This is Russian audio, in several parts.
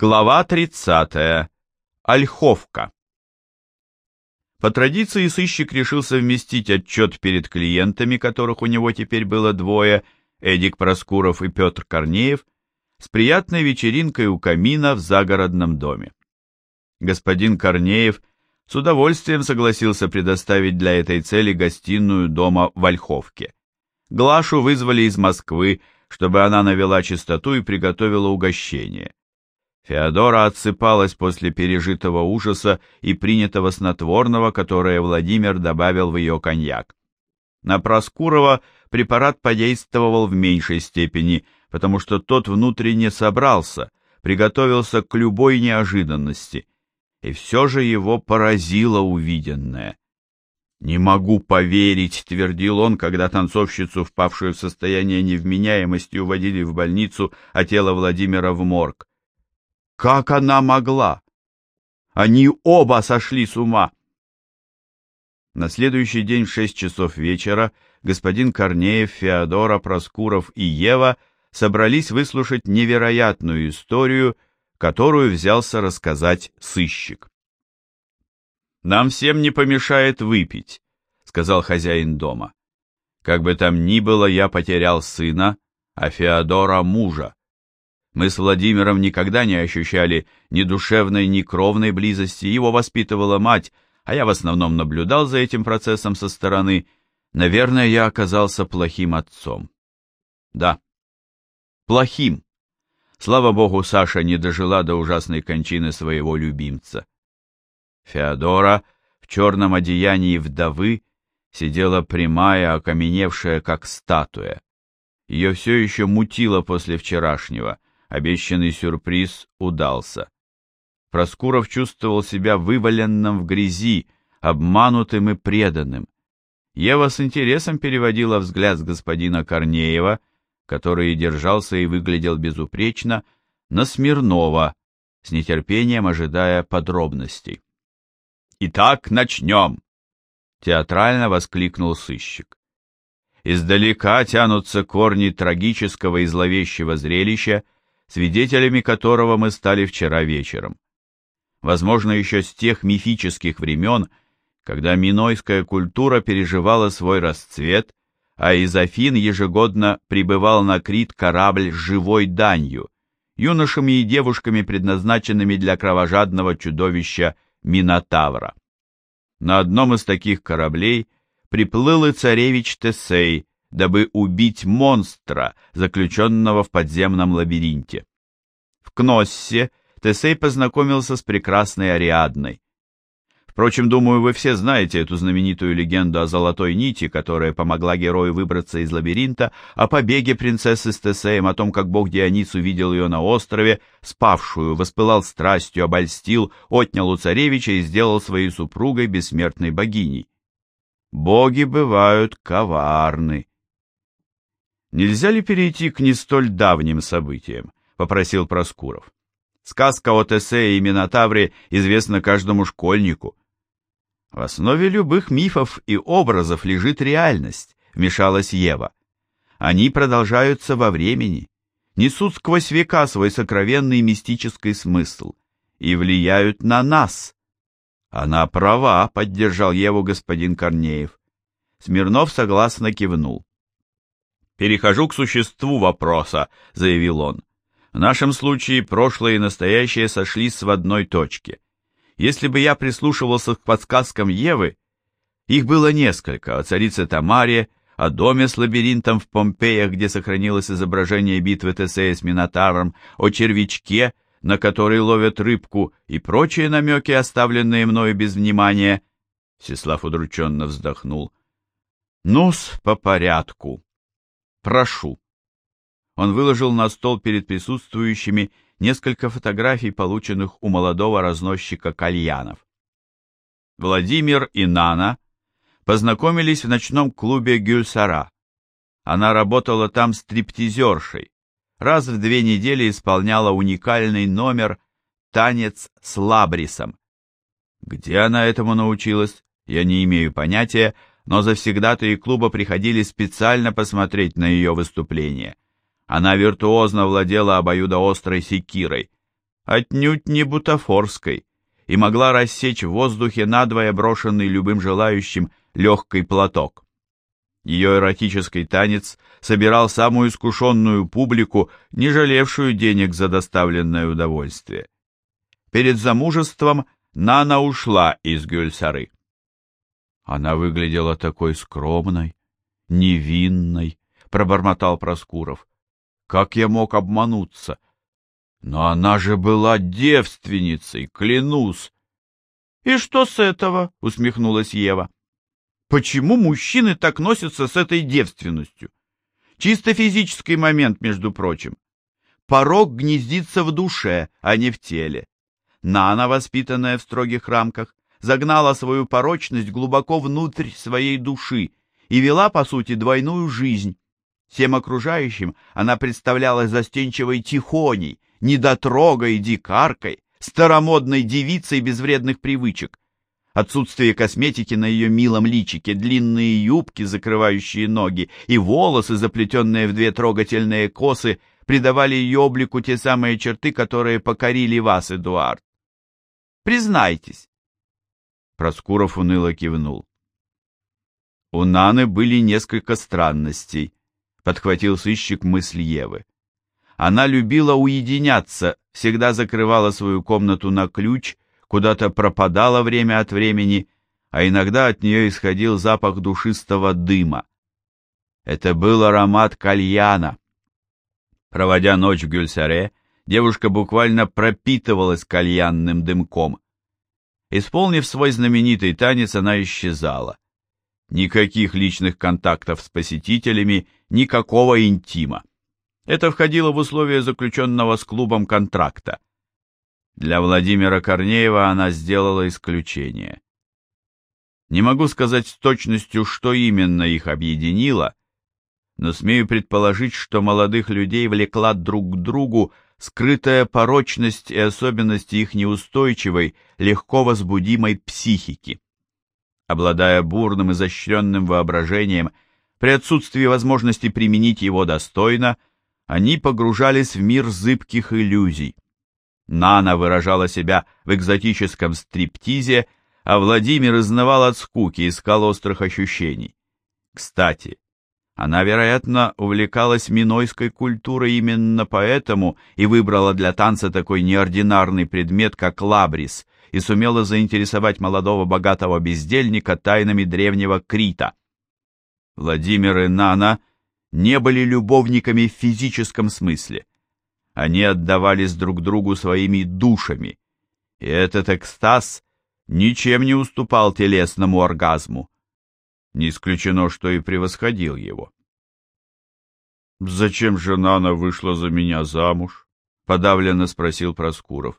Глава 30. Ольховка. По традиции сыщик решил совместить отчет перед клиентами, которых у него теперь было двое, Эдик Проскуров и Петр Корнеев, с приятной вечеринкой у камина в загородном доме. Господин Корнеев с удовольствием согласился предоставить для этой цели гостиную дома в Ольховке. Глашу вызвали из Москвы, чтобы она навела чистоту и приготовила угощение. Феодора отсыпалась после пережитого ужаса и принятого снотворного, которое Владимир добавил в ее коньяк. На Проскурова препарат подействовал в меньшей степени, потому что тот внутренне собрался, приготовился к любой неожиданности, и все же его поразило увиденное. «Не могу поверить», — твердил он, когда танцовщицу, впавшую в состояние невменяемости, уводили в больницу, а тело Владимира в морг. Как она могла? Они оба сошли с ума. На следующий день в шесть часов вечера господин Корнеев, Феодора, Проскуров и Ева собрались выслушать невероятную историю, которую взялся рассказать сыщик. «Нам всем не помешает выпить», — сказал хозяин дома. «Как бы там ни было, я потерял сына, а Феодора — мужа. Мы с Владимиром никогда не ощущали ни душевной, ни кровной близости, его воспитывала мать, а я в основном наблюдал за этим процессом со стороны. Наверное, я оказался плохим отцом. Да, плохим. Слава богу, Саша не дожила до ужасной кончины своего любимца. Феодора в черном одеянии вдовы сидела прямая, окаменевшая, как статуя. Ее все еще мутило после вчерашнего — Обещанный сюрприз удался. Проскуров чувствовал себя вываленным в грязи, обманутым и преданным. Ева с интересом переводила взгляд с господина Корнеева, который держался и выглядел безупречно, на Смирнова, с нетерпением ожидая подробностей. «Итак, начнем!» — театрально воскликнул сыщик. Издалека тянутся корни трагического и зловещего зрелища, свидетелями которого мы стали вчера вечером. Возможно, еще с тех мифических времен, когда минойская культура переживала свой расцвет, а из Афин ежегодно прибывал на Крит корабль с живой данью, юношами и девушками, предназначенными для кровожадного чудовища Минотавра. На одном из таких кораблей приплыл и царевич Тесей, дабы убить монстра, заключенного в подземном лабиринте. В Кноссе Тесей познакомился с прекрасной Ариадной. Впрочем, думаю, вы все знаете эту знаменитую легенду о золотой нити, которая помогла герою выбраться из лабиринта, о побеге принцессы с Тесеем, о том, как бог Дионис увидел ее на острове, спавшую, воспылал страстью, обольстил, отнял у царевича и сделал своей супругой бессмертной богиней. Боги бывают коварны. Нельзя ли перейти к не столь давним событиям? Попросил Проскуров. Сказка о Тесее и Минотавре известна каждому школьнику. В основе любых мифов и образов лежит реальность, вмешалась Ева. Они продолжаются во времени, несут сквозь века свой сокровенный мистический смысл и влияют на нас. Она права, поддержал Еву господин Корнеев. Смирнов согласно кивнул. «Перехожу к существу вопроса», — заявил он. «В нашем случае прошлое и настоящее сошлись в одной точке. Если бы я прислушивался к подсказкам Евы, их было несколько, о царице Тамаре, о доме с лабиринтом в Помпеях, где сохранилось изображение битвы Тесея с Минотавром, о червячке, на который ловят рыбку, и прочие намеки, оставленные мною без внимания. Всеслав удрученно вздохнул. «Ну-с, по порядку». Прошу. Он выложил на стол перед присутствующими несколько фотографий, полученных у молодого разносчика кальянов. Владимир и Нана познакомились в ночном клубе Гюльсара. Она работала там стриптизершей. Раз в две недели исполняла уникальный номер «Танец с лабрисом». Где она этому научилась, я не имею понятия, но завсегдатые клуба приходили специально посмотреть на ее выступление. Она виртуозно владела обоюдоострой секирой. отнюдь не бутафорской, и могла рассечь в воздухе надвое брошенный любым желающим легкий платок. Ее эротический танец собирал самую искушенную публику, не жалевшую денег за доставленное удовольствие. Перед замужеством Нана ушла из Гюльсары. Она выглядела такой скромной, невинной, пробормотал Проскуров. Как я мог обмануться? Но она же была девственницей, клянусь. И что с этого? усмехнулась Ева. Почему мужчины так носятся с этой девственностью? Чисто физический момент, между прочим. Порог гнездится в душе, а не в теле. Нана, воспитанная в строгих рамках, загнала свою порочность глубоко внутрь своей души и вела, по сути, двойную жизнь. Всем окружающим она представлялась застенчивой тихоней, недотрогой, дикаркой, старомодной девицей без вредных привычек. Отсутствие косметики на ее милом личике, длинные юбки, закрывающие ноги, и волосы, заплетенные в две трогательные косы, придавали ее облику те самые черты, которые покорили вас, Эдуард. Признайтесь. Проскуров уныло кивнул. У Наны были несколько странностей, подхватил сыщик мысль Евы. Она любила уединяться, всегда закрывала свою комнату на ключ куда-то пропадала время от времени, а иногда от нее исходил запах душистого дыма. Это был аромат кальяна. Проводя ночь в Гюльсаре, девушка буквально пропитывалась кальянным дымком. Исполнив свой знаменитый танец, она исчезала. Никаких личных контактов с посетителями, никакого интима. Это входило в условия заключенного с клубом контракта. Для Владимира Корнеева она сделала исключение. Не могу сказать с точностью, что именно их объединило, но смею предположить, что молодых людей влекла друг к другу скрытая порочность и особенности их неустойчивой, легко возбудимой психики. Обладая бурным, изощренным воображением, при отсутствии возможности применить его достойно, они погружались в мир зыбких иллюзий. Нана выражала себя в экзотическом стриптизе, а Владимир изнывал от скуки, искал острых ощущений. Кстати, она, вероятно, увлекалась минойской культурой именно поэтому и выбрала для танца такой неординарный предмет, как лабрис, и сумела заинтересовать молодого богатого бездельника тайнами древнего Крита. Владимир и Нана не были любовниками в физическом смысле. Они отдавались друг другу своими душами, и этот экстаз ничем не уступал телесному оргазму. Не исключено, что и превосходил его. «Зачем же Нана вышла за меня замуж?» — подавленно спросил Проскуров.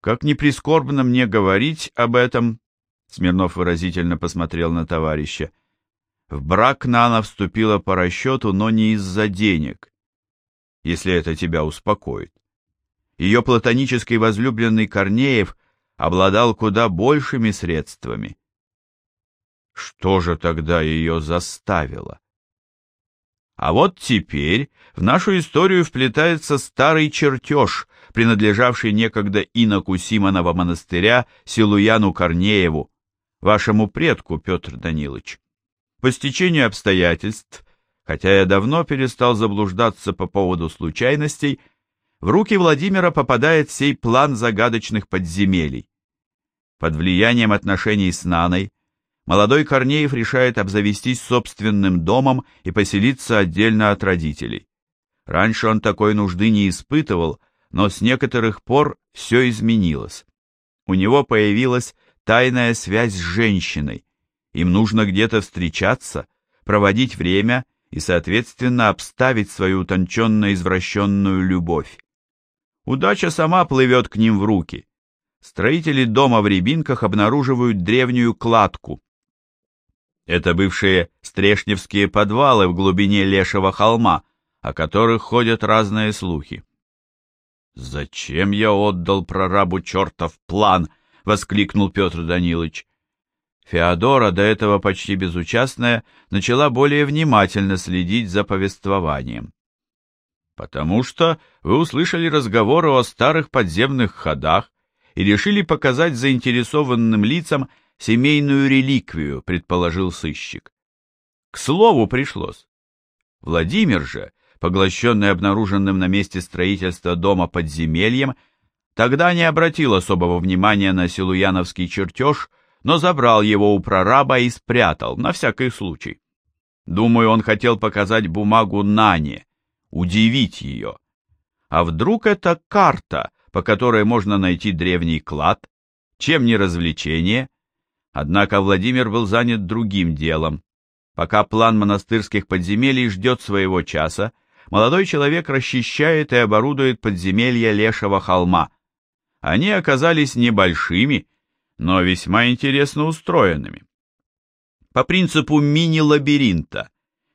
«Как ни прискорбно мне говорить об этом», — Смирнов выразительно посмотрел на товарища, — «в брак Нана вступила по расчету, но не из-за денег если это тебя успокоит. Ее платонический возлюбленный Корнеев обладал куда большими средствами. Что же тогда ее заставило? А вот теперь в нашу историю вплетается старый чертеж, принадлежавший некогда иноку Симонова монастыря Силуяну Корнееву, вашему предку, Петр Данилович. По стечению обстоятельств Хотя я давно перестал заблуждаться по поводу случайностей, в руки Владимира попадает сей план загадочных подземелий. Под влиянием отношений с Наной молодой Корнеев решает обзавестись собственным домом и поселиться отдельно от родителей. Раньше он такой нужды не испытывал, но с некоторых пор все изменилось. У него появилась тайная связь с женщиной. Им нужно где-то встречаться, проводить время и, соответственно, обставить свою утонченно-извращенную любовь. Удача сама плывет к ним в руки. Строители дома в Рябинках обнаруживают древнюю кладку. Это бывшие стрешневские подвалы в глубине Лешего холма, о которых ходят разные слухи. «Зачем я отдал прорабу чертов план?» — воскликнул Петр Данилович. Феодора, до этого почти безучастная, начала более внимательно следить за повествованием. Потому что вы услышали разговоры о старых подземных ходах и решили показать заинтересованным лицам семейную реликвию, предположил сыщик. К слову пришлось. Владимир же, поглощенный обнаруженным на месте строительства дома подземельем, тогда не обратил особого внимания на силуяновский чертеж, но забрал его у прораба и спрятал, на всякий случай. Думаю, он хотел показать бумагу Нане, удивить ее. А вдруг это карта, по которой можно найти древний клад? Чем не развлечение? Однако Владимир был занят другим делом. Пока план монастырских подземелий ждет своего часа, молодой человек расчищает и оборудует подземелья Лешего холма. Они оказались небольшими, но весьма интересно устроенными. По принципу мини-лабиринта,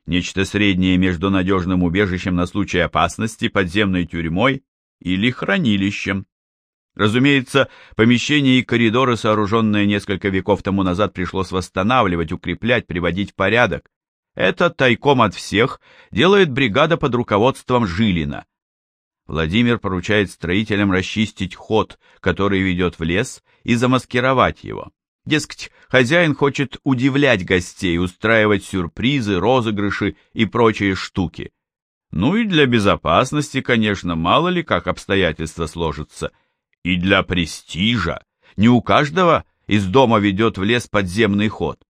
нечто среднее между надежным убежищем на случай опасности, подземной тюрьмой или хранилищем. Разумеется, помещения и коридоры, сооруженные несколько веков тому назад, пришлось восстанавливать, укреплять, приводить в порядок. Это тайком от всех делает бригада под руководством Жилина. Владимир поручает строителям расчистить ход, который ведет в лес, и замаскировать его. Дескать, хозяин хочет удивлять гостей, устраивать сюрпризы, розыгрыши и прочие штуки. Ну и для безопасности, конечно, мало ли как обстоятельства сложатся. И для престижа. Не у каждого из дома ведет в лес подземный ход.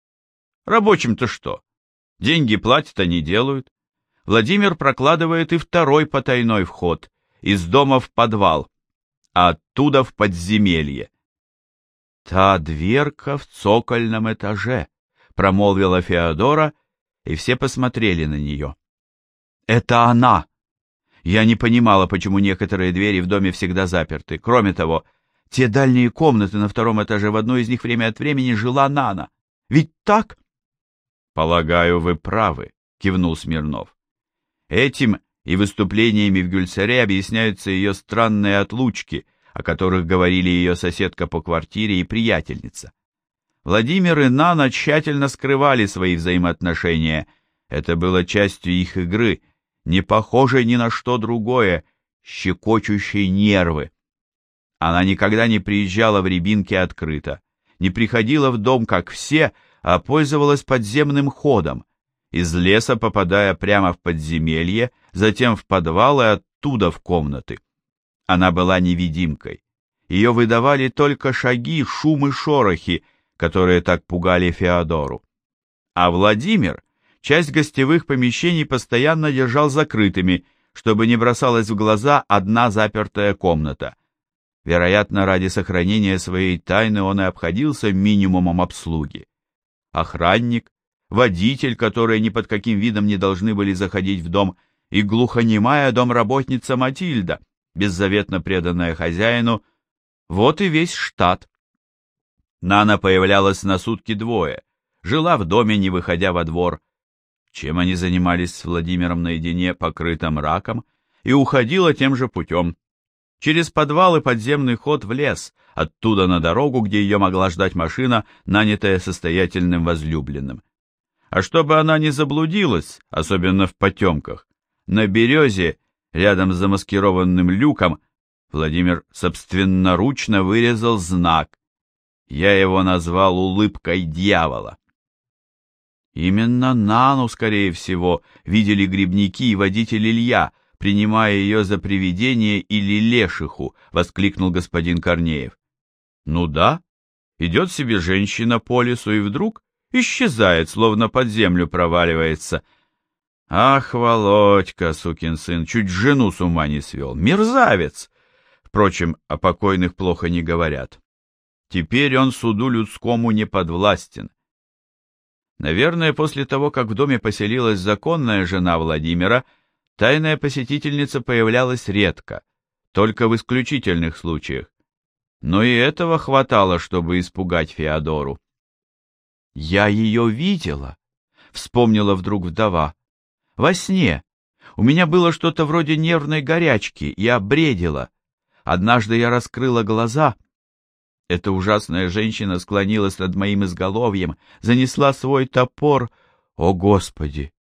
Рабочим-то что? Деньги платят, а не делают. Владимир прокладывает и второй потайной вход, из дома в подвал, а оттуда в подземелье. «Та дверка в цокольном этаже», — промолвила Феодора, и все посмотрели на нее. «Это она!» Я не понимала, почему некоторые двери в доме всегда заперты. Кроме того, те дальние комнаты на втором этаже, в одной из них время от времени жила Нана. Ведь так? Полагаю, вы правы, кивнул Смирнов. Этим и выступлениями в Гюльцере объясняются ее странные отлучки, о которых говорили ее соседка по квартире и приятельница. Владимир и Нана тщательно скрывали свои взаимоотношения. Это было частью их игры, не похожей ни на что другое, щекочущей нервы. Она никогда не приезжала в Рябинки открыто, не приходила в дом, как все, а пользовалась подземным ходом, из леса попадая прямо в подземелье, затем в подвал и оттуда в комнаты. Она была невидимкой. Ее выдавали только шаги, шум и шорохи, которые так пугали Феодору. А Владимир часть гостевых помещений постоянно держал закрытыми, чтобы не бросалась в глаза одна запертая комната. Вероятно, ради сохранения своей тайны он и обходился минимумом обслуги. Охранник, водитель, которые ни под каким видом не должны были заходить в дом, и глухонемая домработница Матильда, беззаветно преданная хозяину, вот и весь штат. Нана появлялась на сутки двое, жила в доме, не выходя во двор, чем они занимались с Владимиром наедине, покрытым раком, и уходила тем же путем. Через подвал и подземный ход в лес, оттуда на дорогу, где ее могла ждать машина, нанятая состоятельным возлюбленным. А чтобы она не заблудилась, особенно в потемках, на березе, рядом с замаскированным люком, Владимир собственноручно вырезал знак. Я его назвал улыбкой дьявола. Именно Нану, скорее всего, видели грибники и водитель Илья, принимая ее за привидение или лешиху, воскликнул господин Корнеев. Ну да, идет себе женщина по лесу и вдруг исчезает, словно под землю проваливается. Ах, Володька, сукин сын, чуть жену с ума не свел. Мерзавец! Впрочем, о покойных плохо не говорят. Теперь он суду людскому не подвластен. Наверное, после того, как в доме поселилась законная жена Владимира, тайная посетительница появлялась редко, только в исключительных случаях. Но и этого хватало, чтобы испугать Феодору. «Я ее видела», — вспомнила вдруг вдова. «Во сне. У меня было что-то вроде нервной горячки, я бредила. Однажды я раскрыла глаза — эта ужасная женщина склонилась над моим изголовьем, занесла свой топор. О, Господи!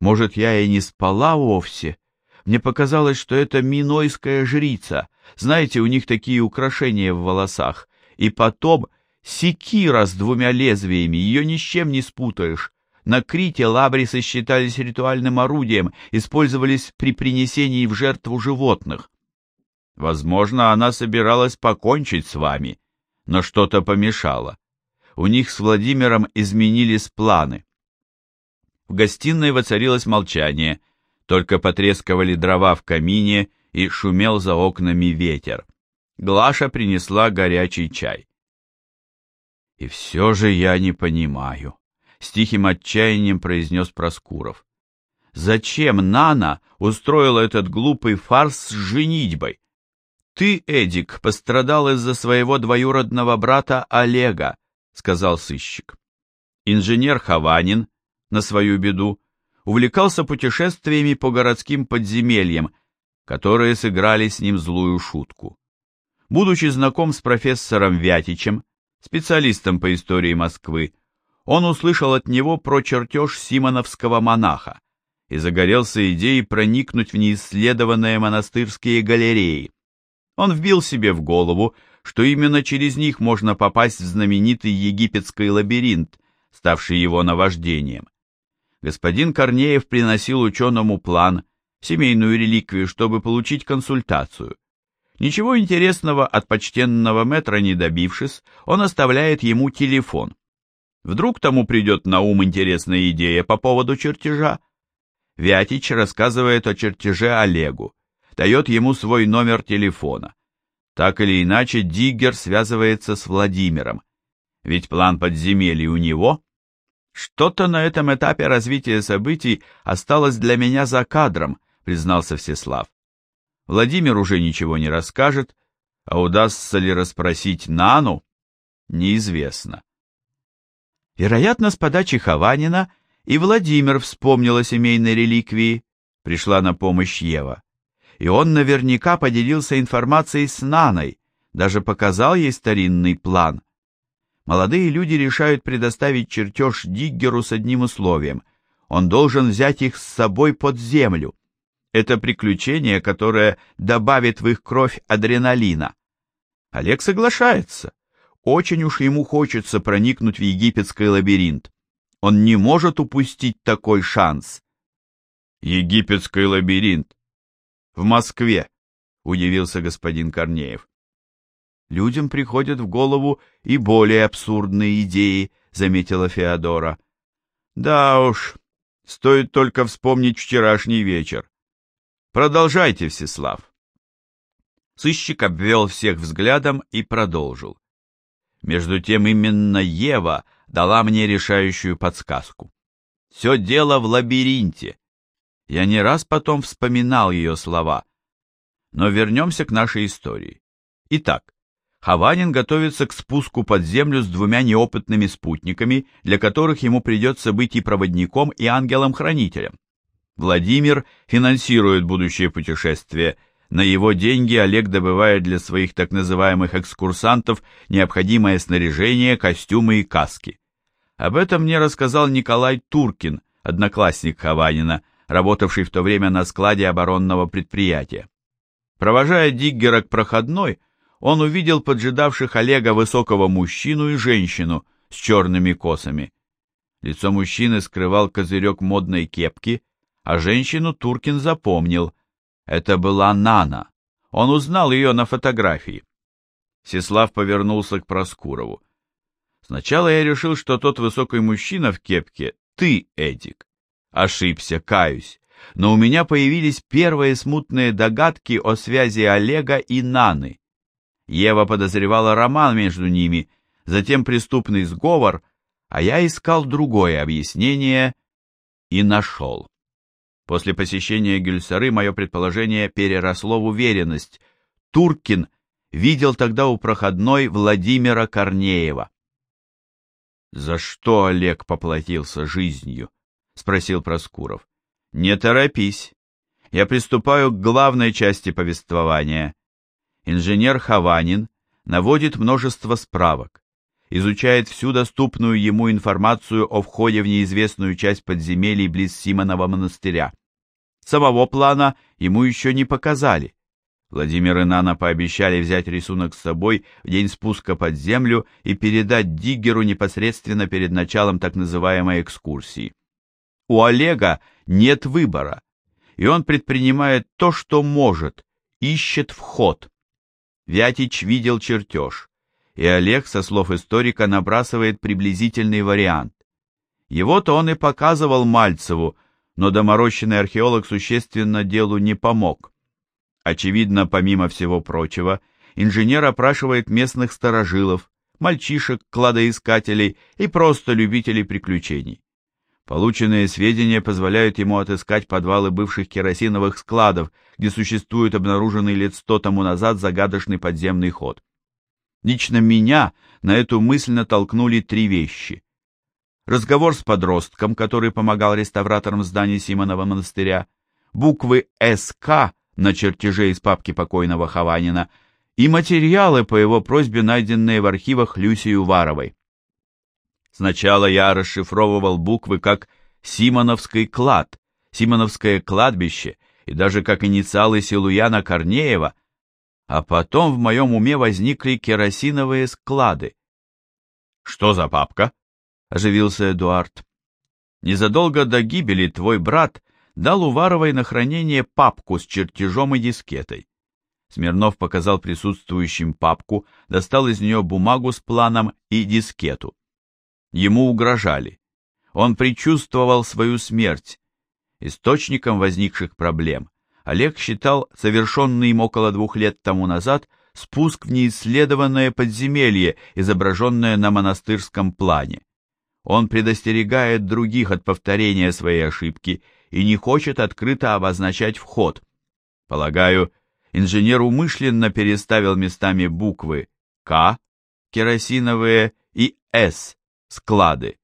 Может, я и не спала вовсе? Мне показалось, что это минойская жрица. Знаете, у них такие украшения в волосах. И потом секира с двумя лезвиями, ее ни с чем не спутаешь. На Крите лабрисы считались ритуальным орудием, использовались при принесении в жертву животных. Возможно, она собиралась покончить с вами, но что-то помешало. У них с Владимиром изменились планы. В гостиной воцарилось молчание, только потрескивали дрова в камине и шумел за окнами ветер. Глаша принесла горячий чай. «И все же я не понимаю», — с тихим отчаянием произнес Проскуров. «Зачем Нана устроила этот глупый фарс с женитьбой? Ты, Эдик, пострадал из-за своего двоюродного брата Олега», — сказал сыщик. Инженер Хованин, на свою беду, увлекался путешествиями по городским подземельям, которые сыграли с ним злую шутку. Будучи знаком с профессором Вятичем, специалистом по истории Москвы, он услышал от него про чертеж симоновского монаха и загорелся идеей проникнуть в неисследованные монастырские галереи. Он вбил себе в голову, что именно через них можно попасть в знаменитый египетский лабиринт, ставший его наваждением. Господин Корнеев приносил ученому план, семейную реликвию, чтобы получить консультацию. Ничего интересного от почтенного метра не добившись, он оставляет ему телефон. Вдруг тому придет на ум интересная идея по поводу чертежа? Вятич рассказывает о чертеже Олегу, дает ему свой номер телефона. Так или иначе, Диггер связывается с Владимиром. Ведь план подземелья у него. Что-то на этом этапе развития событий осталось для меня за кадром, признался Всеслав. Владимир уже ничего не расскажет, а удастся ли расспросить Нану, неизвестно. Вероятно, с подачи Хованина и Владимир вспомнил о семейной реликвии, пришла на помощь Ева. И он наверняка поделился информацией с Наной, даже показал ей старинный план. Молодые люди решают предоставить чертеж Диггеру с одним условием. Он должен взять их с собой под землю. Это приключение, которое добавит в их кровь адреналина. Олег соглашается. Очень уж ему хочется проникнуть в египетский лабиринт. Он не может упустить такой шанс. Египетский лабиринт. В Москве, удивился господин Корнеев. Людям приходят в голову и более абсурдные идеи, заметила Феодора. Да уж, стоит только вспомнить вчерашний вечер. Продолжайте, Всеслав. Сыщик обвел всех взглядом и продолжил. Между тем именно Ева дала мне решающую подсказку. Все дело в лабиринте. Я не раз потом вспоминал ее слова. Но вернемся к нашей истории. Итак, Хованин готовится к спуску под землю с двумя неопытными спутниками, для которых ему придется быть и проводником, и ангелом-хранителем. Владимир финансирует будущее путешествие. На его деньги Олег добывает для своих так называемых экскурсантов необходимое снаряжение, костюмы и каски. Об этом мне рассказал Николай Туркин, одноклассник Хованина, работавший в то время на складе оборонного предприятия. Провожая Диггера к проходной, он увидел поджидавших Олега высокого мужчину и женщину с черными косами. Лицо мужчины скрывал козырек модной кепки, а женщину Туркин запомнил. Это была Нана. Он узнал ее на фотографии. Сеслав повернулся к Проскурову. Сначала я решил, что тот высокий мужчина в кепке — ты, Эдик. Ошибся, каюсь. Но у меня появились первые смутные догадки о связи Олега и Наны. Ева подозревала роман между ними, затем преступный сговор, а я искал другое объяснение и нашел. После посещения Гюльсары мое предположение переросло в уверенность. Туркин видел тогда у проходной Владимира Корнеева. «За что Олег поплатился жизнью?» — спросил Проскуров. «Не торопись. Я приступаю к главной части повествования. Инженер Хованин наводит множество справок, изучает всю доступную ему информацию о входе в неизвестную часть подземелий близ Симонова монастыря. Самого плана ему еще не показали. Владимир и Нана пообещали взять рисунок с собой в день спуска под землю и передать Диггеру непосредственно перед началом так называемой экскурсии. У Олега нет выбора, и он предпринимает то, что может, ищет вход. Вятич видел чертеж, и Олег, со слов историка, набрасывает приблизительный вариант. Его-то он и показывал Мальцеву, но доморощенный археолог существенно делу не помог. Очевидно, помимо всего прочего, инженер опрашивает местных старожилов, мальчишек, кладоискателей и просто любителей приключений. Полученные сведения позволяют ему отыскать подвалы бывших керосиновых складов, где существует обнаруженный лет сто тому назад загадочный подземный ход. Лично меня на эту мысль натолкнули три вещи. Разговор с подростком, который помогал реставраторам зданий Симонова монастыря, буквы «СК» на чертеже из папки покойного Хованина и материалы по его просьбе, найденные в архивах Люсии Уваровой. Сначала я расшифровывал буквы как «Симоновский клад», «Симоновское кладбище» и даже как инициалы Силуяна Корнеева, а потом в моем уме возникли керосиновые склады. «Что за папка?» — оживился Эдуард. «Незадолго до гибели твой брат дал Уваровой на хранение папку с чертежом и дискетой. Смирнов показал присутствующим папку, достал из нее бумагу с планом и дискету. Ему угрожали. Он предчувствовал свою смерть. Источником возникших проблем Олег считал совершенный им около двух лет тому назад спуск в неисследованное подземелье, изображенное на монастырском плане. Он предостерегает других от повторения своей ошибки и не хочет открыто обозначать вход. Полагаю, инженер умышленно переставил местами буквы «К», керосиновые и «С», склады.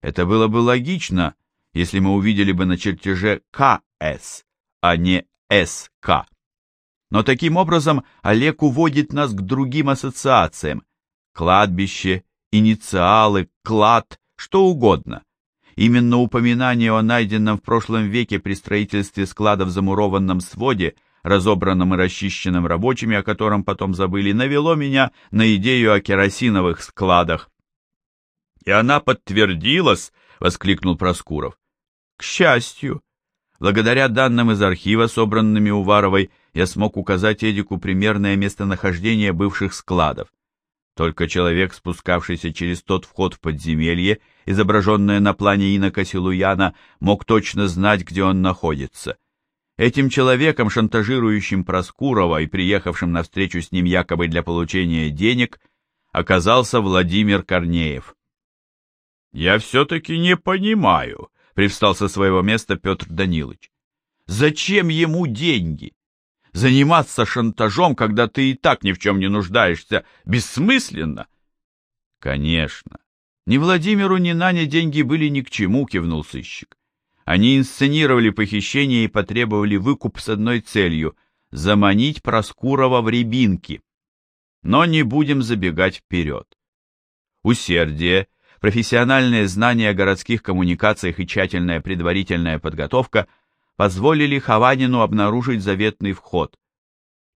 Это было бы логично, если мы увидели бы на чертеже КС, а не СК. Но таким образом Олег уводит нас к другим ассоциациям. Кладбище, инициалы, клад, что угодно. Именно упоминание о найденном в прошлом веке при строительстве склада в замурованном своде, разобранном и расчищенном рабочими, о котором потом забыли, навело меня на идею о керосиновых складах. И она подтвердилась, воскликнул Проскуров. К счастью, благодаря данным из архива, собранными Уваровой, я смог указать Эдику примерное местонахождение бывших складов. Только человек, спускавшийся через тот вход в подземелье, изображенное на плане инока Силуяна, мог точно знать, где он находится. Этим человеком, шантажирующим Проскурова и приехавшим на встречу с ним якобы для получения денег, оказался Владимир Корнеев. «Я все-таки не понимаю», — привстал со своего места Петр Данилович. «Зачем ему деньги? Заниматься шантажом, когда ты и так ни в чем не нуждаешься, бессмысленно?» «Конечно. Ни Владимиру, ни Нане деньги были ни к чему», — кивнул сыщик. Они инсценировали похищение и потребовали выкуп с одной целью — заманить Проскурова в рябинки. Но не будем забегать вперед. Усердие — профессиональные знания о городских коммуникациях и тщательная предварительная подготовка позволили Хованину обнаружить заветный вход.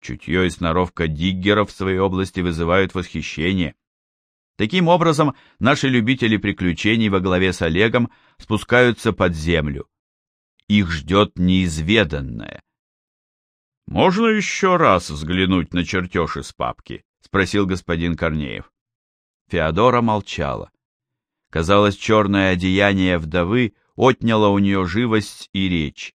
Чутье и сноровка диггеров в своей области вызывают восхищение. Таким образом, наши любители приключений во главе с Олегом спускаются под землю. Их ждет неизведанное. «Можно еще раз взглянуть на чертеж из папки?» — спросил господин Корнеев. Феодора молчала. Казалось, черное одеяние вдовы отняло у нее живость и речь.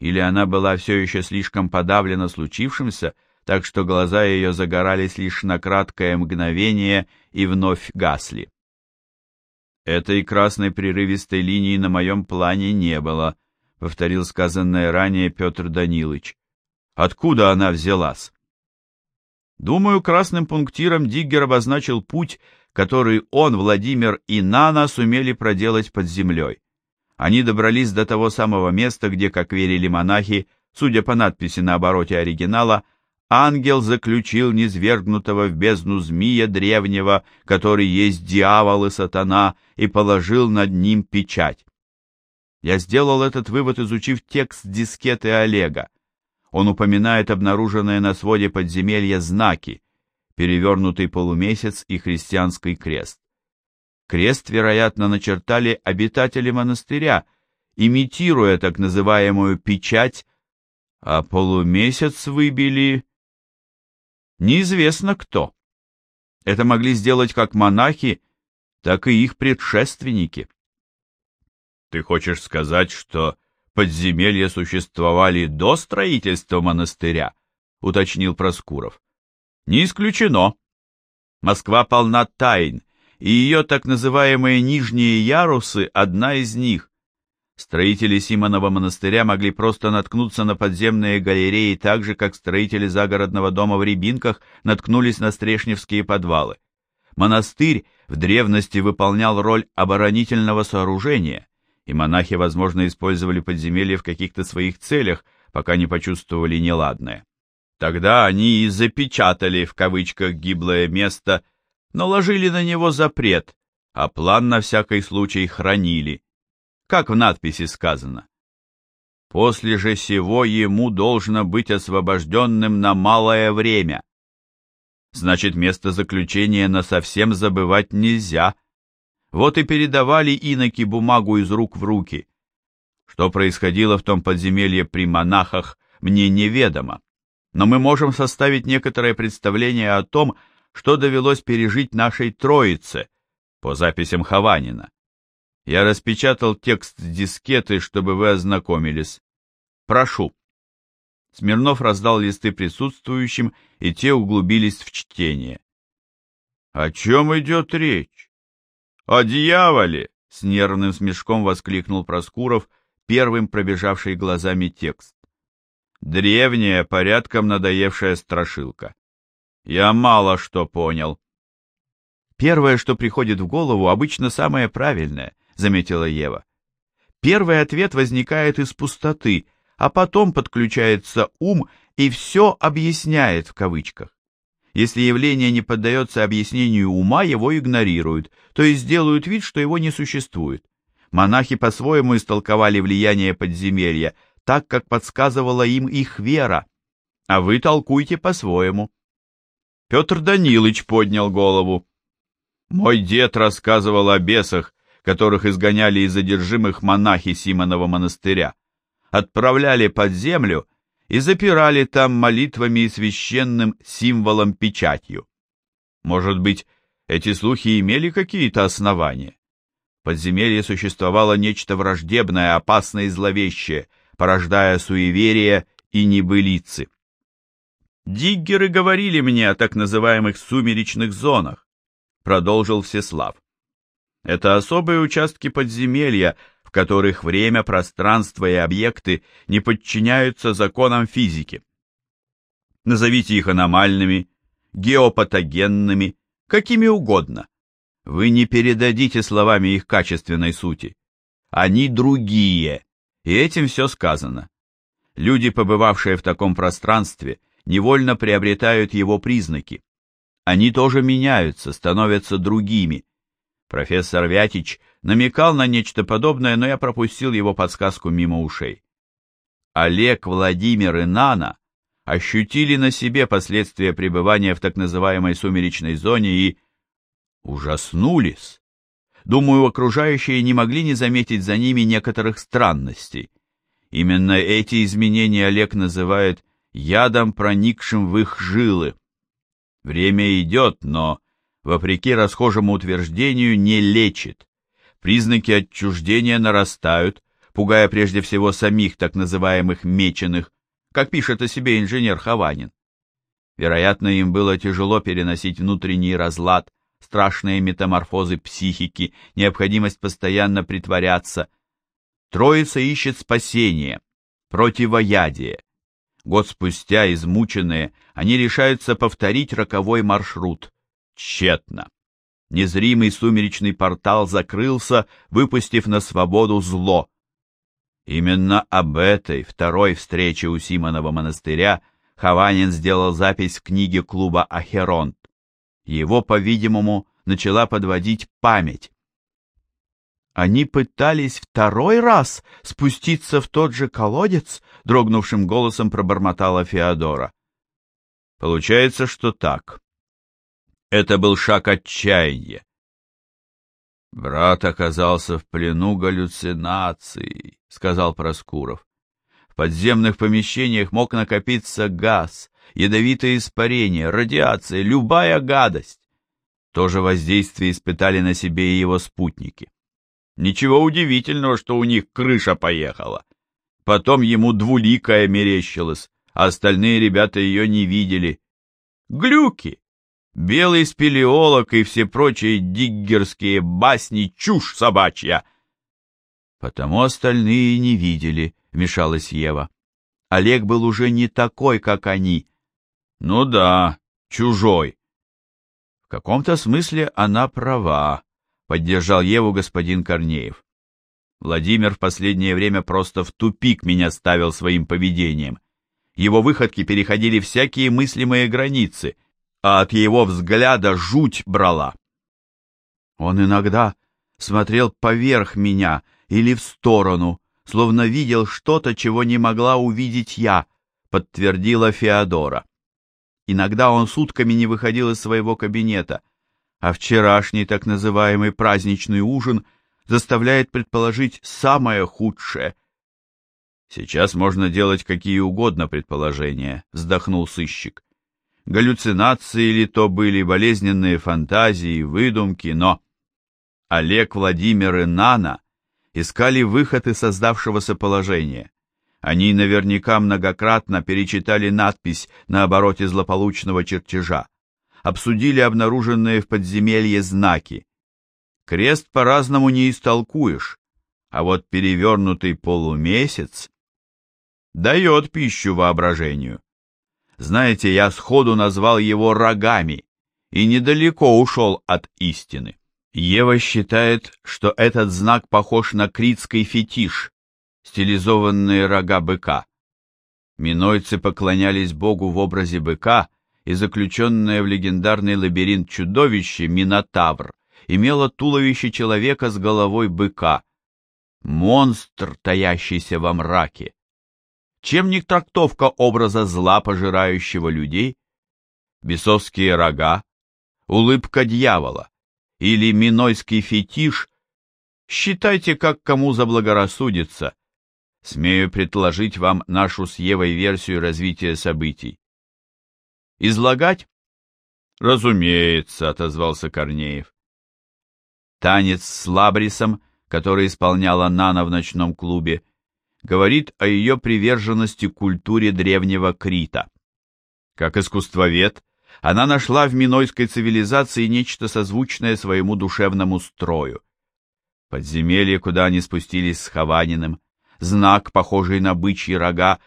Или она была все еще слишком подавлена случившимся, так что глаза ее загорались лишь на краткое мгновение и вновь гасли. «Этой красной прерывистой линии на моем плане не было», — повторил сказанное ранее Петр Данилович. «Откуда она взялась?» Думаю, красным пунктиром Диггер обозначил путь, который он, Владимир и Нана сумели проделать под землей. Они добрались до того самого места, где, как верили монахи, судя по надписи на обороте оригинала, ангел заключил низвергнутого в бездну змея древнего, который есть дьявол и сатана, и положил над ним печать. Я сделал этот вывод, изучив текст дискеты Олега. Он упоминает обнаруженные на своде подземелья знаки, перевернутый полумесяц и христианский крест. Крест, вероятно, начертали обитатели монастыря, имитируя так называемую печать, а полумесяц выбили неизвестно кто. Это могли сделать как монахи, так и их предшественники. Ты хочешь сказать, что подземелья существовали до строительства монастыря? уточнил Проскуров. Не исключено. Москва полна тайн, и ее так называемые нижние ярусы – одна из них. Строители Симонова монастыря могли просто наткнуться на подземные галереи так же, как строители загородного дома в Рябинках наткнулись на стрешневские подвалы. Монастырь в древности выполнял роль оборонительного сооружения, и монахи, возможно, использовали подземелье в каких-то своих целях, пока не почувствовали неладное. Тогда они и запечатали в кавычках гиблое место, наложили на него запрет, а план на всякий случай хранили. Как в надписи сказано. После же сего ему должно быть освобожденным на малое время. Значит, место заключения на совсем забывать нельзя. Вот и передавали иноки бумагу из рук в руки. Что происходило в том подземелье при монахах, мне неведомо но мы можем составить некоторое представление о том, что довелось пережить нашей троице по записям Хованина. Я распечатал текст с дискеты, чтобы вы ознакомились. Прошу. Смирнов раздал листы присутствующим, и те углубились в чтение. «О чем идет речь?» «О дьяволе!» — с нервным смешком воскликнул Проскуров, первым пробежавший глазами текст. Древняя, порядком надоевшая страшилка. Я мало что понял. Первое, что приходит в голову, обычно самое правильное, заметила Ева. Первый ответ возникает из пустоты, а потом подключается ум и все объясняет в кавычках. Если явление не поддается объяснению ума, его игнорируют, то есть делают вид, что его не существует. Монахи по-своему истолковали влияние подземелья – так, как подсказывала им их вера, а вы толкуйте по-своему. Петр Данилович поднял голову. Мой дед рассказывал о бесах, которых изгоняли из задержимых монахи Симонова монастыря, отправляли под землю и запирали там молитвами и священным символом-печатью. Может быть, эти слухи имели какие-то основания? В подземелье существовало нечто враждебное, опасное и зловещее — порождая суеверия и небылицы. Диггеры говорили мне о так называемых сумеречных зонах, продолжил Всеслав. Это особые участки подземелья, в которых время, пространство и объекты не подчиняются законам физики. Назовите их аномальными, геопатогенными, какими угодно. Вы не передадите словами их качественной сути. Они другие, и этим все сказано. Люди, побывавшие в таком пространстве, невольно приобретают его признаки. Они тоже меняются, становятся другими. Профессор Вятич намекал на нечто подобное, но я пропустил его подсказку мимо ушей. Олег, Владимир и Нана ощутили на себе последствия пребывания в так называемой сумеречной зоне и ужаснулись. Думаю, окружающие не могли не заметить за ними некоторых странностей. Именно эти изменения Олег называет ядом, проникшим в их жилы. Время идет, но, вопреки расхожему утверждению, не лечит. Признаки отчуждения нарастают, пугая прежде всего самих так называемых меченых, как пишет о себе инженер Хованин. Вероятно, им было тяжело переносить внутренний разлад, страшные метаморфозы психики, необходимость постоянно притворяться. Троица ищет спасения, противоядие. Год спустя, измученные, они решаются повторить роковой маршрут. Тщетно. Незримый сумеречный портал закрылся, выпустив на свободу зло. Именно об этой второй встрече у Симонова монастыря Хованин сделал запись в книге клуба «Ахеронт». Его, по-видимому, начала подводить память. Они пытались второй раз спуститься в тот же колодец, дрогнувшим голосом пробормотала Феодора. Получается, что так. Это был шаг отчаяния. Брат оказался в плену галлюцинаций, сказал Проскуров. В подземных помещениях мог накопиться газ, ядовитое испарение, радиация, любая гадость. То же воздействие испытали на себе и его спутники. Ничего удивительного, что у них крыша поехала. Потом ему двуликая мерещилась, а остальные ребята ее не видели. Глюки! Белый спелеолог и все прочие диггерские басни — чушь собачья. Потому остальные не видели, — вмешалась Ева. Олег был уже не такой, как они. Ну да, чужой. В каком-то смысле она права, — поддержал Еву господин Корнеев. Владимир в последнее время просто в тупик меня ставил своим поведением. Его выходки переходили всякие мыслимые границы — а от его взгляда жуть брала. Он иногда смотрел поверх меня или в сторону, словно видел что-то, чего не могла увидеть я, подтвердила Феодора. Иногда он сутками не выходил из своего кабинета, а вчерашний так называемый праздничный ужин заставляет предположить самое худшее. Сейчас можно делать какие угодно предположения, вздохнул сыщик галлюцинации ли то были, болезненные фантазии, выдумки, но Олег, Владимир и Нана искали выход из создавшегося положения. Они наверняка многократно перечитали надпись на обороте злополучного чертежа, обсудили обнаруженные в подземелье знаки. Крест по-разному не истолкуешь, а вот перевернутый полумесяц дает пищу воображению. Знаете, я сходу назвал его рогами и недалеко ушел от истины. Ева считает, что этот знак похож на критский фетиш, стилизованные рога быка. Минойцы поклонялись богу в образе быка, и заключенное в легендарный лабиринт чудовище Минотавр имело туловище человека с головой быка. Монстр, таящийся во мраке. Чем не трактовка образа зла, пожирающего людей? Бесовские рога, улыбка дьявола или минойский фетиш, считайте, как кому заблагорассудится. Смею предложить вам нашу с Евой версию развития событий. Излагать? Разумеется, отозвался Корнеев. Танец с Лабрисом, который исполняла Нана в ночном клубе, говорит о ее приверженности культуре древнего Крита. Как искусствовед, она нашла в минойской цивилизации нечто созвучное своему душевному строю. Подземелье, куда они спустились с Хованиным, знак, похожий на бычьи рога,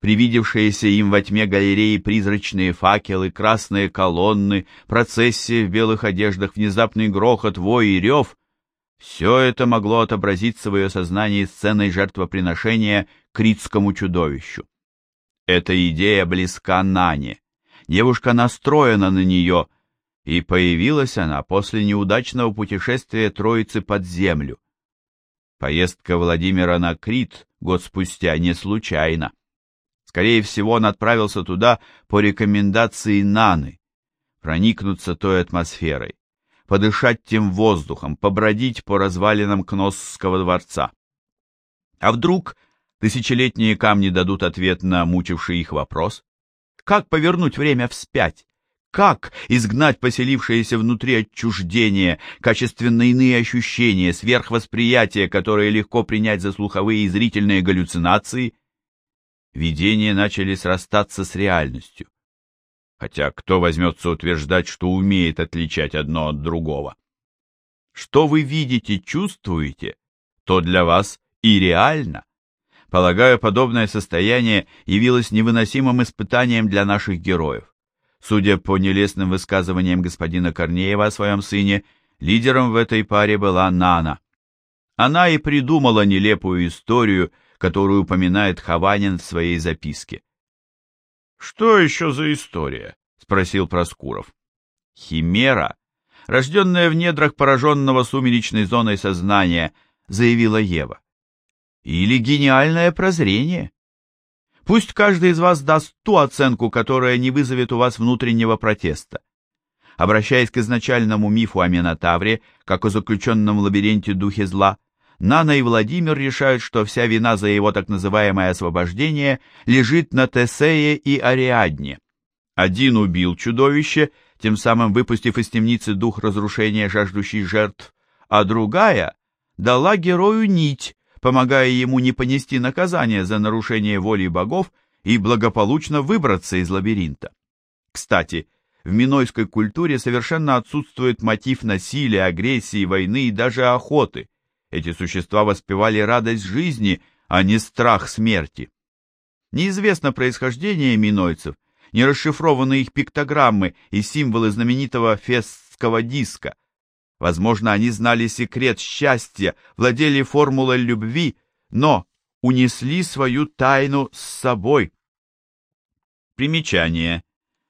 привидевшиеся им во тьме галереи призрачные факелы, красные колонны, процессия в белых одеждах, внезапный грохот, вой и рев все это могло отобразить свое сознание сценой жертвоприношения критскому чудовищу. Эта идея близка Нане. Девушка настроена на нее, и появилась она после неудачного путешествия Троицы под землю. Поездка Владимира на Крит год спустя не случайна. Скорее всего, он отправился туда по рекомендации Наны, проникнуться той атмосферой подышать тем воздухом, побродить по развалинам Кносского дворца. А вдруг тысячелетние камни дадут ответ на мучивший их вопрос? Как повернуть время вспять? Как изгнать поселившееся внутри отчуждение, качественно иные ощущения, сверхвосприятие, которое легко принять за слуховые и зрительные галлюцинации? Видения начали срастаться с реальностью хотя кто возьмется утверждать, что умеет отличать одно от другого? Что вы видите, чувствуете, то для вас и реально. Полагаю, подобное состояние явилось невыносимым испытанием для наших героев. Судя по нелестным высказываниям господина Корнеева о своем сыне, лидером в этой паре была Нана. Она и придумала нелепую историю, которую упоминает Хованин в своей записке. «Что еще за история?» — спросил Проскуров. «Химера рожденная в недрах пораженного сумеречной зоной сознания, заявила Ева. Или гениальное прозрение. Пусть каждый из вас даст ту оценку, которая не вызовет у вас внутреннего протеста. Обращаясь к изначальному мифу о Минотавре, как о заключенном в лабиринте духе зла, Нана и Владимир решают, что вся вина за его так называемое освобождение лежит на Тесее и Ариадне. Один убил чудовище, тем самым выпустив из темницы дух разрушения жаждущий жертв, а другая дала герою нить, помогая ему не понести наказание за нарушение воли богов и благополучно выбраться из лабиринта. Кстати, в минойской культуре совершенно отсутствует мотив насилия, агрессии, войны и даже охоты. Эти существа воспевали радость жизни, а не страх смерти. Неизвестно происхождение минойцев, не расшифрованы их пиктограммы и символы знаменитого фестского диска. Возможно, они знали секрет счастья, владели формулой любви, но унесли свою тайну с собой. Примечание.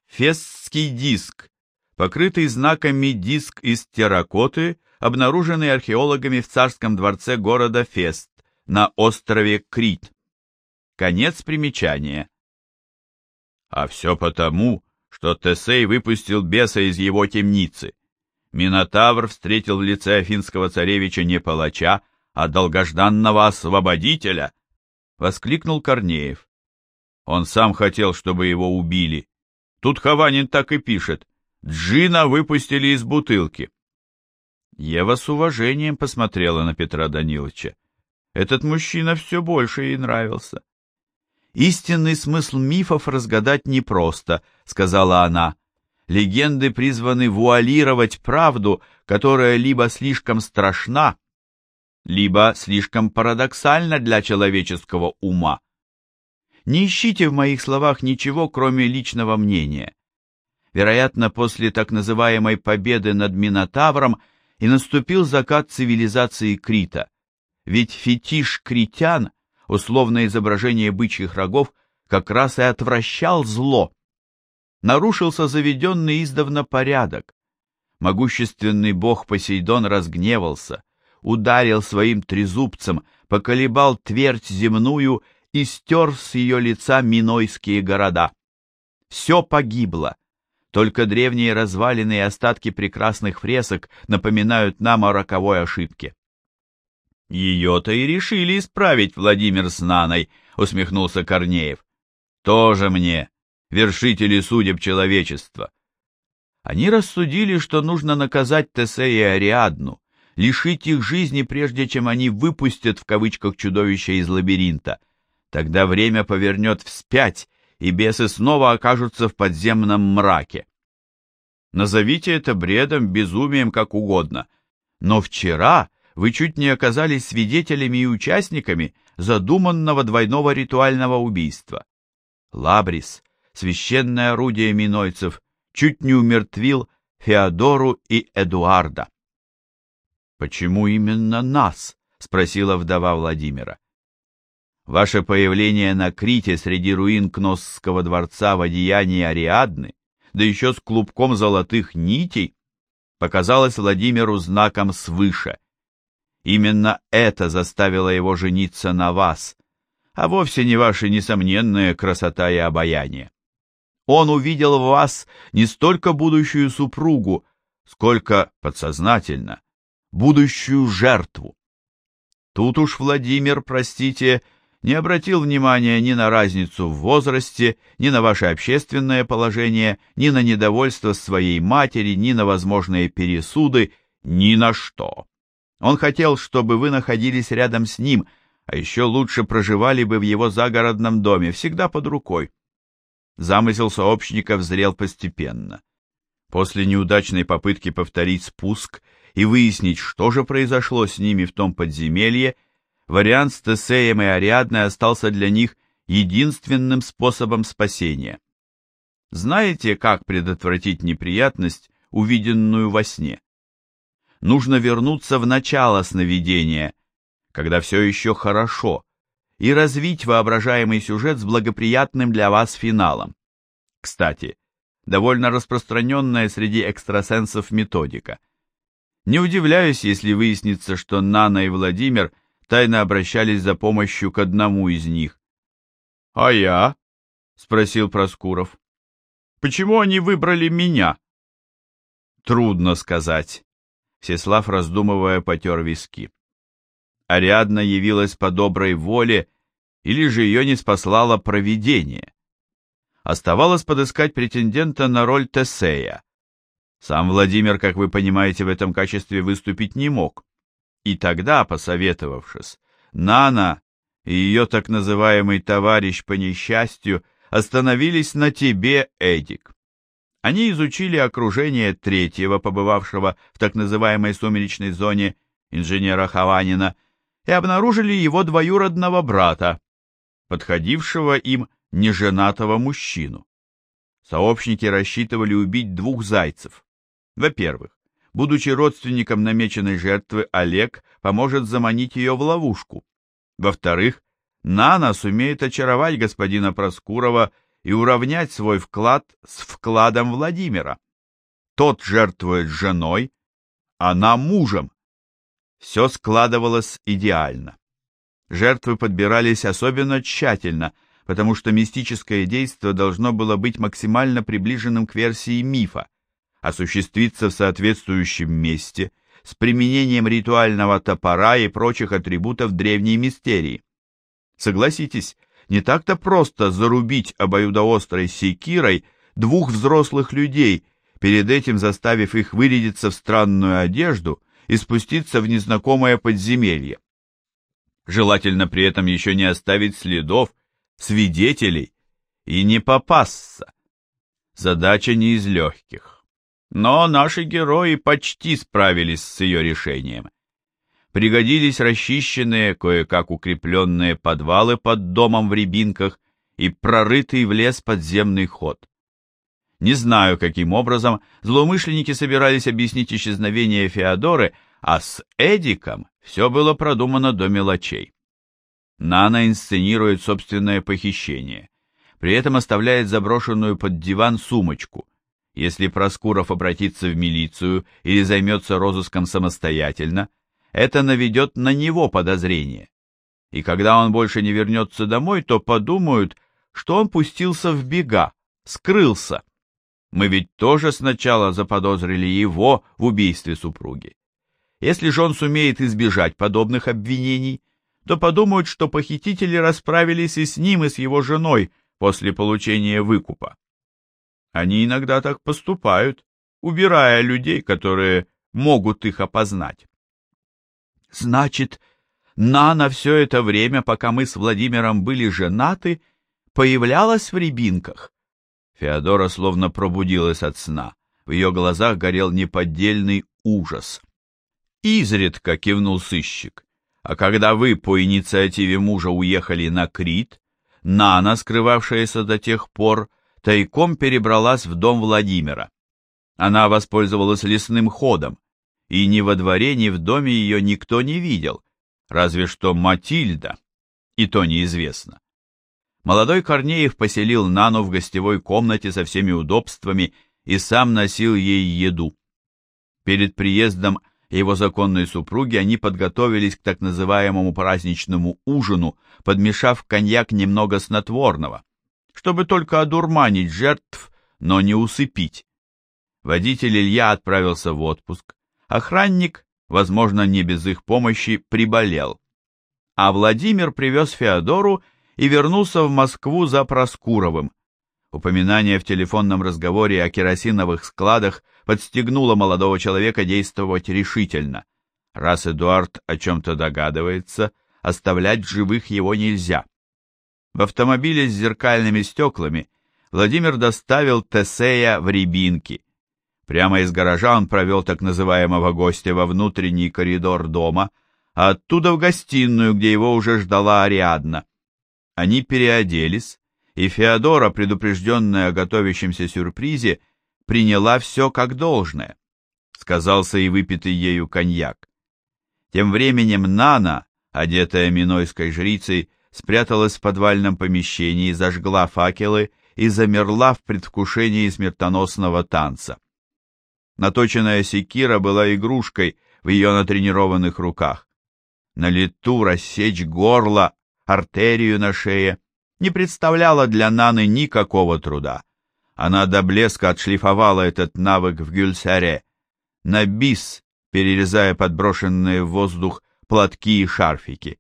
Фестский диск. Покрытый знаками диск из терракоты, обнаруженный археологами в царском дворце города Фест на острове Крит. Конец примечания. А все потому, что Тесей выпустил беса из его темницы. Минотавр встретил в лице афинского царевича не палача, а долгожданного освободителя, — воскликнул Корнеев. Он сам хотел, чтобы его убили. Тут Хованин так и пишет. Джина выпустили из бутылки. Ева с уважением посмотрела на Петра Даниловича. Этот мужчина все больше ей нравился. «Истинный смысл мифов разгадать непросто», — сказала она. «Легенды призваны вуалировать правду, которая либо слишком страшна, либо слишком парадоксальна для человеческого ума. Не ищите в моих словах ничего, кроме личного мнения. Вероятно, после так называемой победы над Минотавром и наступил закат цивилизации Крита, ведь фетиш критян условное изображение бычьих рогов, как раз и отвращал зло. Нарушился заведенный издавна порядок. Могущественный бог Посейдон разгневался, ударил своим трезубцем, поколебал твердь земную и стер с ее лица минойские города. Все погибло. Только древние развалины и остатки прекрасных фресок напоминают нам о роковой ошибке. Ее-то и решили исправить Владимир с Наной, усмехнулся Корнеев. Тоже мне, вершители судеб человечества. Они рассудили, что нужно наказать Тесе и Ариадну, лишить их жизни, прежде чем они выпустят в кавычках чудовище из лабиринта. Тогда время повернет вспять, и бесы снова окажутся в подземном мраке. Назовите это бредом, безумием, как угодно. Но вчера вы чуть не оказались свидетелями и участниками задуманного двойного ритуального убийства. Лабрис, священное орудие минойцев, чуть не умертвил Феодору и Эдуарда. «Почему именно нас?» — спросила вдова Владимира. «Ваше появление на Крите среди руин Кносского дворца в одеянии Ариадны, да еще с клубком золотых нитей, показалось Владимиру знаком свыше — Именно это заставило его жениться на вас, а вовсе не ваша несомненная красота и обаяние. Он увидел в вас не столько будущую супругу, сколько, подсознательно, будущую жертву. Тут уж Владимир, простите, не обратил внимания ни на разницу в возрасте, ни на ваше общественное положение, ни на недовольство своей матери, ни на возможные пересуды, ни на что. Он хотел, чтобы вы находились рядом с ним, а еще лучше проживали бы в его загородном доме, всегда под рукой. Замысел сообщника взрел постепенно. После неудачной попытки повторить спуск и выяснить, что же произошло с ними в том подземелье, вариант с Тесеем и Ариадной остался для них единственным способом спасения. Знаете, как предотвратить неприятность, увиденную во сне? нужно вернуться в начало сновидения, когда все еще хорошо, и развить воображаемый сюжет с благоприятным для вас финалом. Кстати, довольно распространенная среди экстрасенсов методика. Не удивляюсь, если выяснится, что Нана и Владимир тайно обращались за помощью к одному из них. «А я?» — спросил Проскуров. «Почему они выбрали меня?» «Трудно сказать», — Всеслав, раздумывая, потер виски. Ариадна явилась по доброй воле, или же ее не спаслало провидение. Оставалось подыскать претендента на роль Тесея. Сам Владимир, как вы понимаете, в этом качестве выступить не мог. И тогда, посоветовавшись, Нана и ее так называемый товарищ по несчастью остановились на тебе, Эдик. Они изучили окружение третьего, побывавшего в так называемой сумеречной зоне инженера Хованина, и обнаружили его двоюродного брата, подходившего им неженатого мужчину. Сообщники рассчитывали убить двух зайцев. Во-первых, будучи родственником намеченной жертвы, Олег поможет заманить ее в ловушку. Во-вторых, Нана сумеет очаровать господина Проскурова и уравнять свой вклад с вкладом Владимира. Тот жертвует женой, она мужем. Все складывалось идеально. Жертвы подбирались особенно тщательно, потому что мистическое действо должно было быть максимально приближенным к версии мифа, осуществиться в соответствующем месте с применением ритуального топора и прочих атрибутов древней мистерии. Согласитесь, не так-то просто зарубить обоюдоострой секирой двух взрослых людей, перед этим заставив их вырядиться в странную одежду и спуститься в незнакомое подземелье. Желательно при этом еще не оставить следов, свидетелей и не попасться. Задача не из легких. Но наши герои почти справились с ее решением. Пригодились расчищенные, кое-как укрепленные подвалы под домом в Рябинках и прорытый в лес подземный ход. Не знаю, каким образом злоумышленники собирались объяснить исчезновение Феодоры, а с Эдиком все было продумано до мелочей. Нана инсценирует собственное похищение. При этом оставляет заброшенную под диван сумочку. Если Проскуров обратится в милицию или займется розыском самостоятельно, это наведет на него подозрение. И когда он больше не вернется домой, то подумают, что он пустился в бега, скрылся. Мы ведь тоже сначала заподозрили его в убийстве супруги. Если же он сумеет избежать подобных обвинений, то подумают, что похитители расправились и с ним, и с его женой после получения выкупа. Они иногда так поступают, убирая людей, которые могут их опознать. Значит, Нана все это время, пока мы с Владимиром были женаты, появлялась в рябинках. Феодора словно пробудилась от сна. В ее глазах горел неподдельный ужас. «Изредка», — кивнул сыщик. «А когда вы по инициативе мужа уехали на Крит, Нана, скрывавшаяся до тех пор, тайком перебралась в дом Владимира. Она воспользовалась лесным ходом, и ни во дворе, ни в доме ее никто не видел, разве что Матильда, и то неизвестно. Молодой Корнеев поселил Нану в гостевой комнате со всеми удобствами и сам носил ей еду. Перед приездом его законной супруги они подготовились к так называемому праздничному ужину, подмешав коньяк немного снотворного, чтобы только одурманить жертв, но не усыпить. Водитель Илья отправился в отпуск, Охранник, возможно, не без их помощи, приболел. А Владимир привез Феодору и вернулся в Москву за Проскуровым. Упоминание в телефонном разговоре о керосиновых складах подстегнуло молодого человека действовать решительно. Раз Эдуард о чем-то догадывается, оставлять живых его нельзя. В автомобиле с зеркальными стеклами Владимир доставил Тесея в Рябинки. Прямо из гаража он провел так называемого гостя во внутренний коридор дома, а оттуда в гостиную, где его уже ждала Ариадна. Они переоделись, и Феодора, предупрежденная о готовящемся сюрпризе, приняла все как должное. Сказался и выпитый ею коньяк. Тем временем Нана, одетая минойской жрицей, спряталась в подвальном помещении, зажгла факелы и замерла в предвкушении смертоносного танца. Наточенная секира была игрушкой в ее натренированных руках. На лету рассечь горло, артерию на шее не представляло для Наны никакого труда. Она до блеска отшлифовала этот навык в гюльсаре, на бис, перерезая подброшенные в воздух платки и шарфики.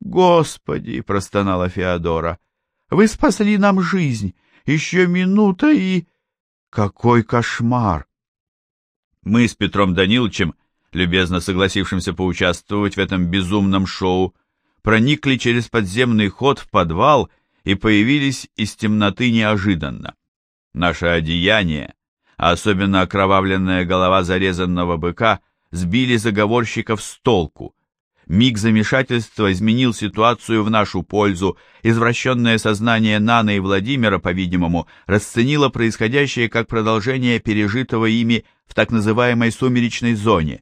«Господи!» — простонала Феодора. «Вы спасли нам жизнь! Еще минута и...» «Какой кошмар!» Мы с Петром Даниловичем, любезно согласившимся поучаствовать в этом безумном шоу, проникли через подземный ход в подвал и появились из темноты неожиданно. Наше одеяние, а особенно окровавленная голова зарезанного быка, сбили заговорщиков с толку. Миг замешательства изменил ситуацию в нашу пользу. Извращенное сознание Наны и Владимира, по-видимому, расценило происходящее как продолжение пережитого ими в так называемой сумеречной зоне.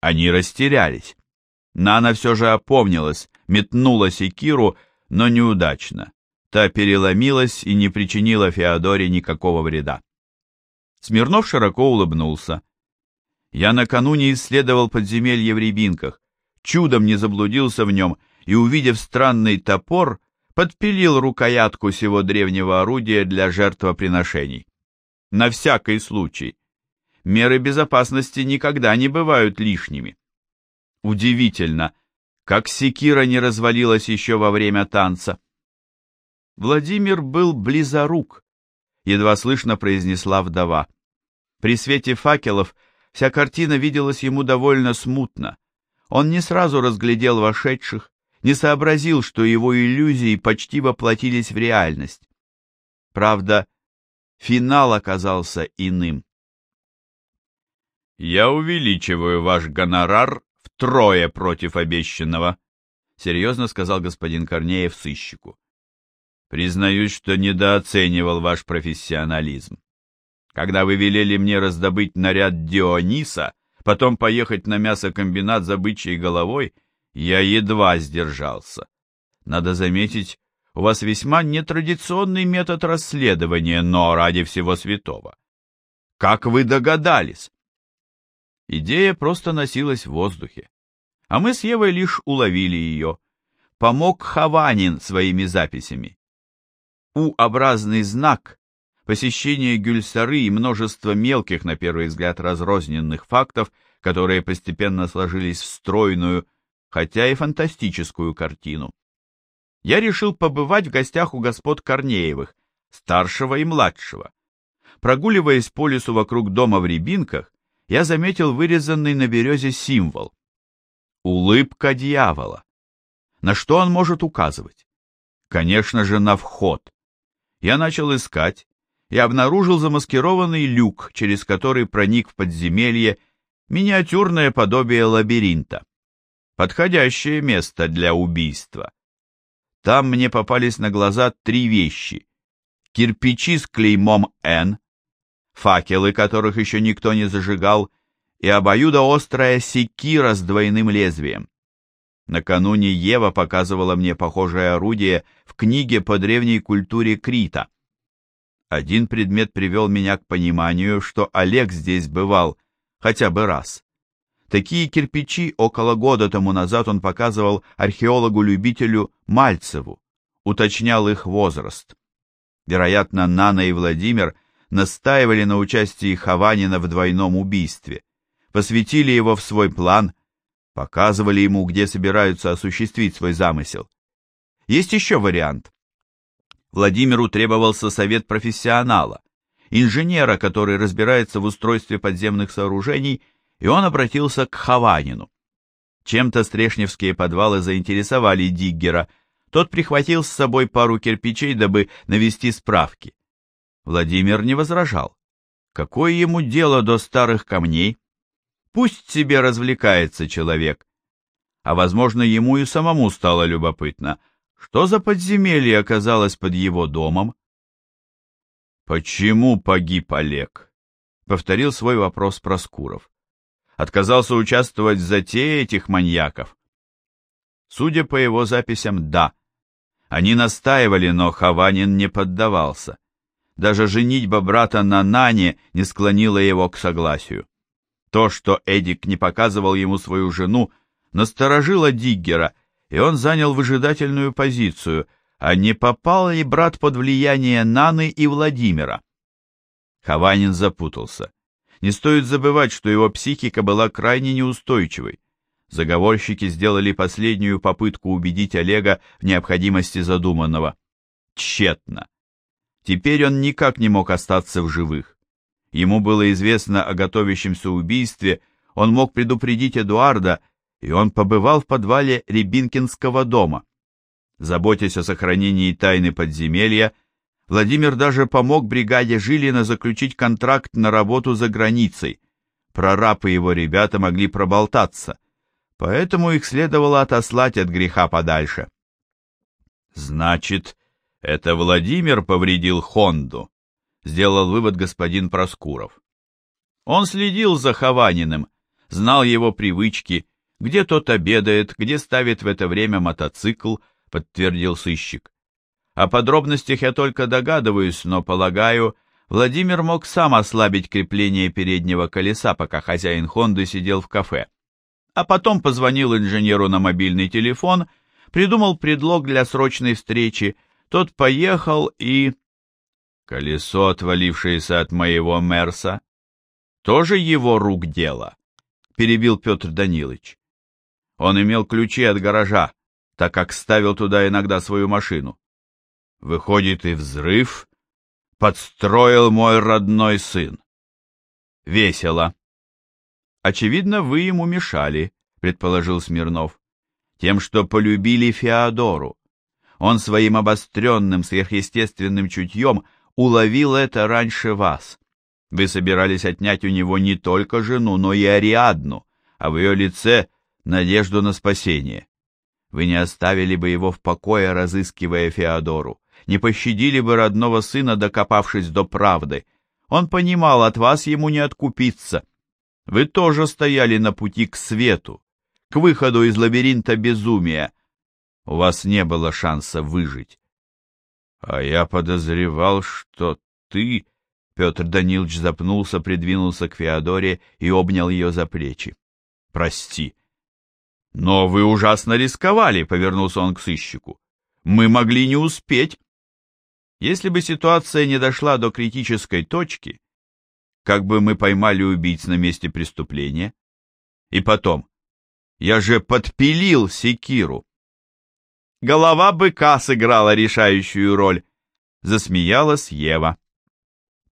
Они растерялись. Нана все же опомнилась, метнула секиру, но неудачно. Та переломилась и не причинила Феодоре никакого вреда. Смирнов широко улыбнулся. Я накануне исследовал подземелье в Рябинках, чудом не заблудился в нем и, увидев странный топор, подпилил рукоятку сего древнего орудия для жертвоприношений. На всякий случай. Меры безопасности никогда не бывают лишними. Удивительно, как секира не развалилась еще во время танца. Владимир был близорук, едва слышно произнесла вдова. При свете факелов вся картина виделась ему довольно смутно. Он не сразу разглядел вошедших, не сообразил, что его иллюзии почти воплотились в реальность. Правда, финал оказался иным. «Я увеличиваю ваш гонорар втрое против обещанного», — серьезно сказал господин Корнеев сыщику. Признаюсь, что недооценивал ваш профессионализм. Когда вы велели мне раздобыть наряд Диониса, потом поехать на мясокомбинат за бычьей головой, я едва сдержался. Надо заметить, у вас весьма нетрадиционный метод расследования, но ради всего святого. Как вы догадались? Идея просто носилась в воздухе, а мы с Евой лишь уловили ее. Помог Хаванин своими записями. У-образный знак, посещение Гюльсары и множество мелких, на первый взгляд, разрозненных фактов, которые постепенно сложились в стройную, хотя и фантастическую картину. Я решил побывать в гостях у господ Корнеевых, старшего и младшего. Прогуливаясь по лесу вокруг дома в Рябинках, я заметил вырезанный на березе символ. Улыбка дьявола. На что он может указывать? Конечно же, на вход я начал искать и обнаружил замаскированный люк, через который проник в подземелье миниатюрное подобие лабиринта. Подходящее место для убийства. Там мне попались на глаза три вещи. Кирпичи с клеймом «Н», факелы, которых еще никто не зажигал, и обоюдоострая секира с двойным лезвием. Накануне Ева показывала мне похожее орудие в книге по древней культуре Крита. Один предмет привел меня к пониманию, что Олег здесь бывал хотя бы раз. Такие кирпичи около года тому назад он показывал археологу-любителю Мальцеву, уточнял их возраст. Вероятно, Нана и Владимир настаивали на участии Хованина в двойном убийстве, посвятили его в свой план – показывали ему, где собираются осуществить свой замысел. Есть еще вариант. Владимиру требовался совет профессионала, инженера, который разбирается в устройстве подземных сооружений, и он обратился к Хованину. Чем-то стрешневские подвалы заинтересовали Диггера, тот прихватил с собой пару кирпичей, дабы навести справки. Владимир не возражал. Какое ему дело до старых камней? Пусть себе развлекается человек. А, возможно, ему и самому стало любопытно, что за подземелье оказалось под его домом. «Почему погиб Олег?» — повторил свой вопрос Проскуров. «Отказался участвовать в затее этих маньяков?» Судя по его записям, да. Они настаивали, но Хаванин не поддавался. Даже женитьба брата на Нане не склонила его к согласию. То, что Эдик не показывал ему свою жену, насторожило Диггера, и он занял выжидательную позицию, а не попал ли брат под влияние Наны и Владимира. Хованин запутался. Не стоит забывать, что его психика была крайне неустойчивой. Заговорщики сделали последнюю попытку убедить Олега в необходимости задуманного. Тщетно. Теперь он никак не мог остаться в живых. Ему было известно о готовящемся убийстве, он мог предупредить Эдуарда, и он побывал в подвале Рябинкинского дома. Заботясь о сохранении тайны подземелья, Владимир даже помог бригаде Жилина заключить контракт на работу за границей. Прораб и его ребята могли проболтаться, поэтому их следовало отослать от греха подальше. Значит, это Владимир повредил Хонду, сделал вывод господин Проскуров. Он следил за Хованиным, знал его привычки, где тот обедает, где ставит в это время мотоцикл, подтвердил сыщик. О подробностях я только догадываюсь, но, полагаю, Владимир мог сам ослабить крепление переднего колеса, пока хозяин Хонды сидел в кафе. А потом позвонил инженеру на мобильный телефон, придумал предлог для срочной встречи, тот поехал и... Колесо, отвалившееся от моего Мерса, тоже его рук дело, перебил Петр Данилович. Он имел ключи от гаража, так как ставил туда иногда свою машину. Выходит, и взрыв подстроил мой родной сын. Весело. Очевидно, вы ему мешали, предположил Смирнов, тем, что полюбили Феодору. Он своим обостренным сверхъестественным чутьем уловил это раньше вас. Вы собирались отнять у него не только жену, но и Ариадну, а в ее лице надежду на спасение. Вы не оставили бы его в покое, разыскивая Феодору, не пощадили бы родного сына, докопавшись до правды. Он понимал, от вас ему не откупиться. Вы тоже стояли на пути к свету, к выходу из лабиринта безумия, у вас не было шанса выжить. А я подозревал, что ты... Петр Данилович запнулся, придвинулся к Феодоре и обнял ее за плечи. Прости. Но вы ужасно рисковали, повернулся он к сыщику. Мы могли не успеть. Если бы ситуация не дошла до критической точки, как бы мы поймали убийц на месте преступления? И потом, я же подпилил секиру. Голова быка сыграла решающую роль. Засмеялась Ева.